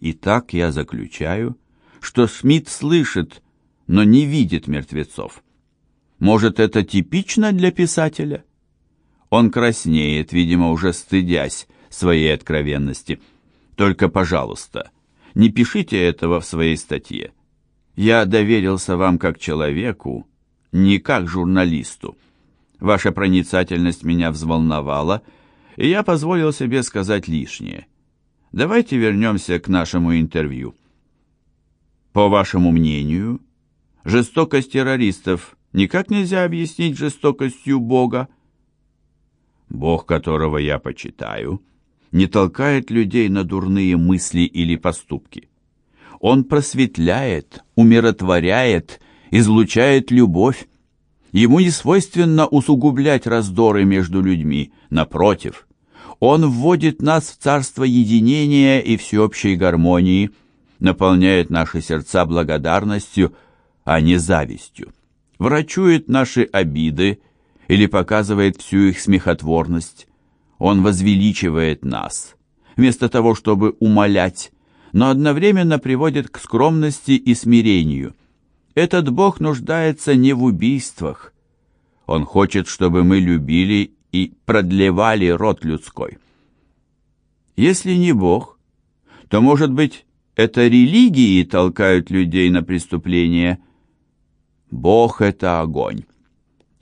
Итак, я заключаю, что Смит слышит, но не видит мертвецов. Может, это типично для писателя? Он краснеет, видимо, уже стыдясь своей откровенности. Только, пожалуйста, не пишите этого в своей статье. Я доверился вам как человеку, не как журналисту. Ваша проницательность меня взволновала, и я позволил себе сказать лишнее. Давайте вернемся к нашему интервью. По вашему мнению, жестокость террористов никак нельзя объяснить жестокостью Бога? Бог, которого я почитаю, не толкает людей на дурные мысли или поступки. Он просветляет, умиротворяет, излучает любовь. Ему не свойственно усугублять раздоры между людьми, напротив. Он вводит нас в царство единения и всеобщей гармонии, наполняет наши сердца благодарностью, а не завистью, врачует наши обиды или показывает всю их смехотворность. Он возвеличивает нас, вместо того, чтобы умолять, но одновременно приводит к скромности и смирению. Этот Бог нуждается не в убийствах. Он хочет, чтобы мы любили и продлевали род людской. Если не Бог, то, может быть, это религии толкают людей на преступления. Бог — это огонь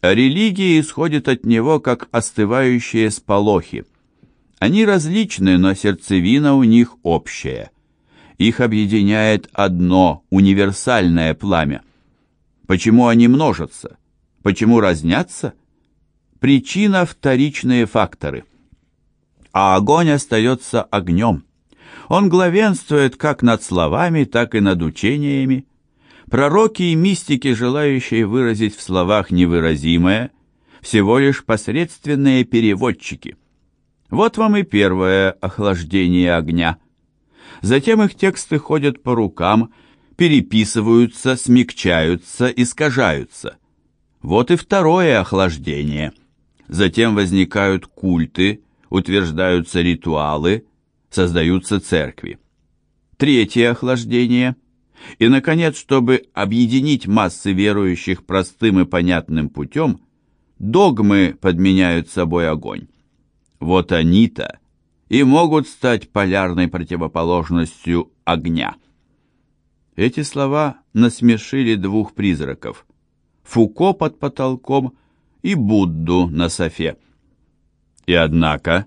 а религии исходят от него как остывающие сполохи. Они различны, но сердцевина у них общая. Их объединяет одно универсальное пламя. Почему они множатся? Почему разнятся? Причина – вторичные факторы. А огонь остается огнем. Он главенствует как над словами, так и над учениями, Пророки и мистики, желающие выразить в словах невыразимое, всего лишь посредственные переводчики. Вот вам и первое охлаждение огня. Затем их тексты ходят по рукам, переписываются, смягчаются, искажаются. Вот и второе охлаждение. Затем возникают культы, утверждаются ритуалы, создаются церкви. Третье охлаждение – и, наконец, чтобы объединить массы верующих простым и понятным путем, догмы подменяют собой огонь. Вот они-то и могут стать полярной противоположностью огня. Эти слова насмешили двух призраков – Фуко под потолком и Будду на софе. И однако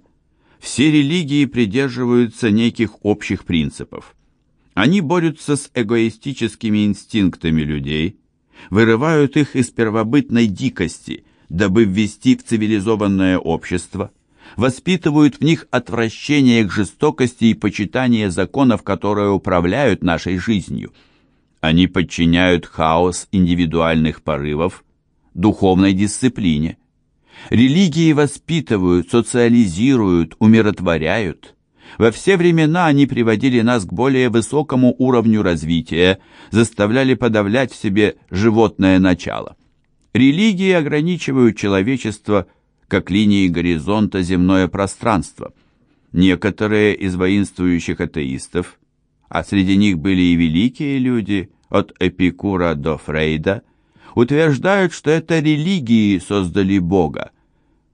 все религии придерживаются неких общих принципов – они борются с эгоистическими инстинктами людей, вырывают их из первобытной дикости, дабы ввести в цивилизованное общество, воспитывают в них отвращение к жестокости и почитание законов, которые управляют нашей жизнью. Они подчиняют хаос индивидуальных порывов духовной дисциплине. Религии воспитывают, социализируют, умиротворяют – во все времена они приводили нас к более высокому уровню развития, заставляли подавлять в себе животное начало. Религии ограничивают человечество как линии горизонта земное пространство. Некоторые из воинствующих атеистов, а среди них были и великие люди, от Эпикура до Фрейда, утверждают, что это религии создали Бога.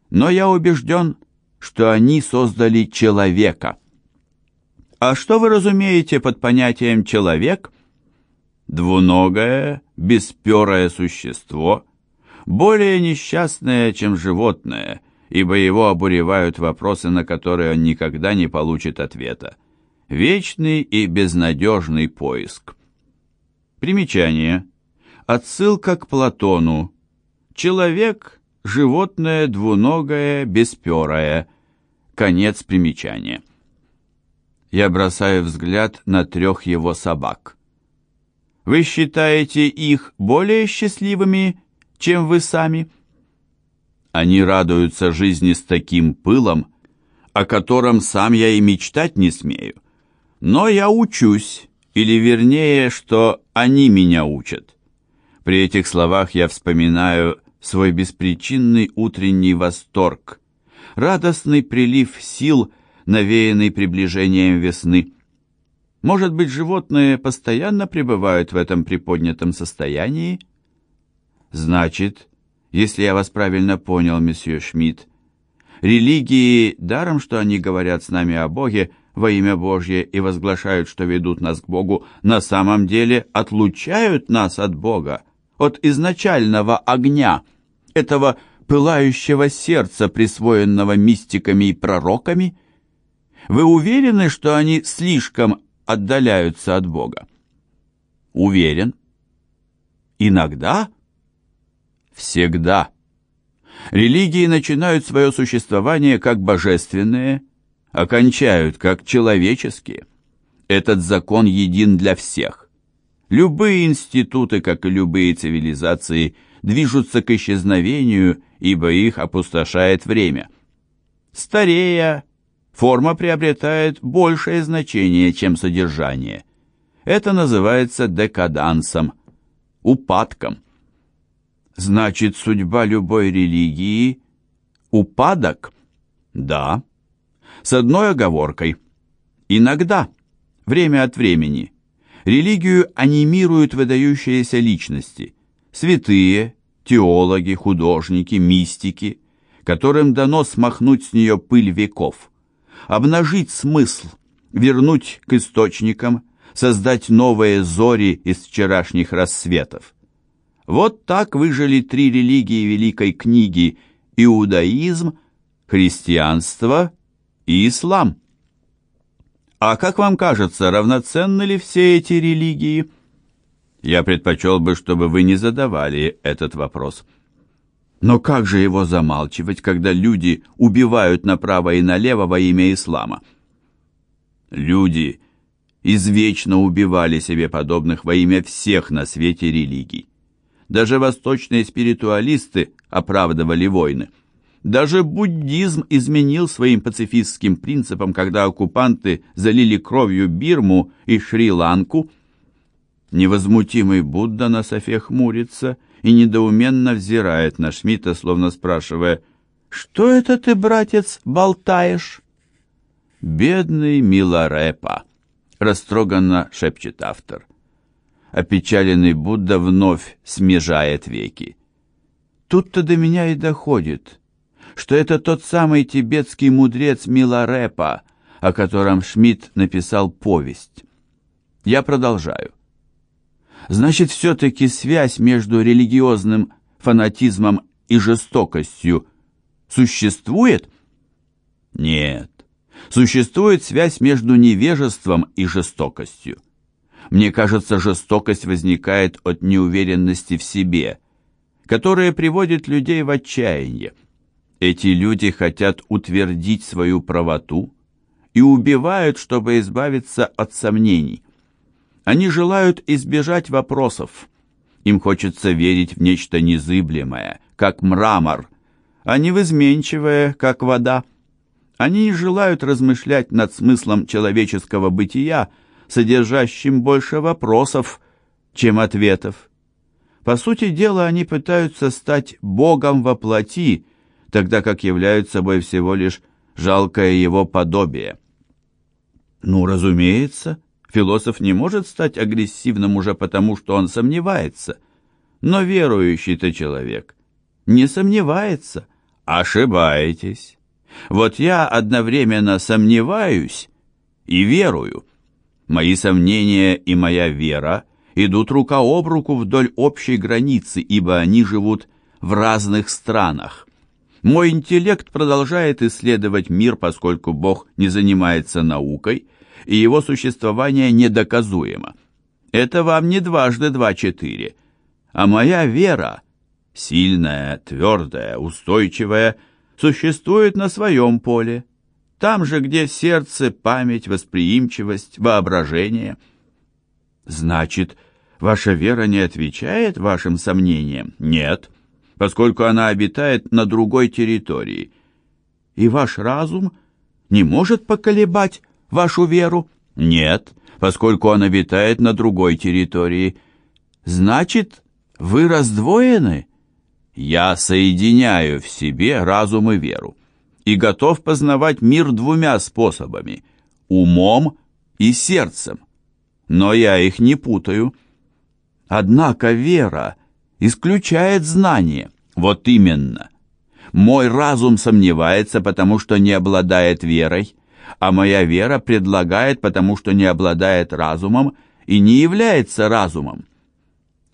Но я убежден, что они создали человека – а что вы разумеете под понятием «человек»? Двуногое, бесперое существо, более несчастное, чем животное, ибо его обуревают вопросы, на которые он никогда не получит ответа. Вечный и безнадежный поиск. Примечание. Отсылка к Платону. Человек – животное двуногое, бесперое. Конец примечания. Я бросаю взгляд на трех его собак. Вы считаете их более счастливыми, чем вы сами? Они радуются жизни с таким пылом, о котором сам я и мечтать не смею. Но я учусь, или вернее, что они меня учат. При этих словах я вспоминаю свой беспричинный утренний восторг, радостный прилив сил – навеянный приближением весны. Может быть, животные постоянно пребывают в этом приподнятом состоянии? Значит, если я вас правильно понял, месье Шмидт, религии, даром, что они говорят с нами о Боге во имя Божье и возглашают, что ведут нас к Богу, на самом деле отлучают нас от Бога, от изначального огня, этого пылающего сердца, присвоенного мистиками и пророками? Вы уверены, что они слишком отдаляются от Бога? Уверен. Иногда? Всегда. Религии начинают свое существование как божественные, окончают как человеческие. Этот закон един для всех. Любые институты, как и любые цивилизации, движутся к исчезновению, ибо их опустошает время. Старея, форма приобретает большее значение, чем содержание. Это называется декадансом, упадком. Значит, судьба любой религии – упадок? Да. С одной оговоркой. Иногда, время от времени, религию анимируют выдающиеся личности, святые, теологи, художники, мистики, которым дано смахнуть с нее пыль веков – обнажить смысл, вернуть к источникам, создать новые зори из вчерашних рассветов. Вот так выжили три религии Великой книги – иудаизм, христианство и ислам. А как вам кажется, равноценны ли все эти религии? Я предпочел бы, чтобы вы не задавали этот вопрос. Но как же его замалчивать, когда люди убивают направо и налево во имя ислама? Люди извечно убивали себе подобных во имя всех на свете религий. Даже восточные спиритуалисты оправдывали войны. Даже буддизм изменил своим пацифистским принципам, когда оккупанты залили кровью Бирму и Шри-Ланку. Невозмутимый Будда на софе хмурится и недоуменно взирает на Шмидта, словно спрашивая, «Что это ты, братец, болтаешь?» «Бедный Миларепа», — растроганно шепчет автор. Опечаленный Будда вновь смежает веки. Тут-то до меня и доходит, что это тот самый тибетский мудрец Миларепа, о котором Шмидт написал повесть. Я продолжаю. Значит, все-таки связь между религиозным фанатизмом и жестокостью существует? Нет. Существует связь между невежеством и жестокостью. Мне кажется, жестокость возникает от неуверенности в себе, которая приводит людей в отчаяние. Эти люди хотят утвердить свою правоту и убивают, чтобы избавиться от сомнений. Они желают избежать вопросов. Им хочется верить в нечто незыблемое, как мрамор, а не в изменчивое, как вода. Они не желают размышлять над смыслом человеческого бытия, содержащим больше вопросов, чем ответов. По сути дела, они пытаются стать Богом во плоти, тогда как являются собой всего лишь жалкое его подобие. Ну, разумеется, Философ не может стать агрессивным уже потому, что он сомневается. Но верующий-то человек не сомневается. Ошибаетесь. Вот я одновременно сомневаюсь и верую. Мои сомнения и моя вера идут рука об руку вдоль общей границы, ибо они живут в разных странах. Мой интеллект продолжает исследовать мир, поскольку Бог не занимается наукой, и его существование недоказуемо. Это вам не дважды два-четыре. А моя вера, сильная, твердая, устойчивая, существует на своем поле, там же, где сердце, память, восприимчивость, воображение. Значит, ваша вера не отвечает вашим сомнениям? Нет, поскольку она обитает на другой территории. И ваш разум не может поколебать вашу веру? Нет, поскольку он обитает на другой территории. Значит, вы раздвоены? Я соединяю в себе разум и веру и готов познавать мир двумя способами – умом и сердцем. но я их не путаю. Однако вера исключает знание. Вот именно. Мой разум сомневается, потому что не обладает верой, а моя вера предлагает, потому что не обладает разумом и не является разумом.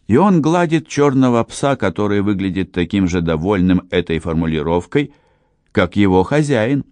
И он гладит черного пса, который выглядит таким же довольным этой формулировкой, как его хозяин.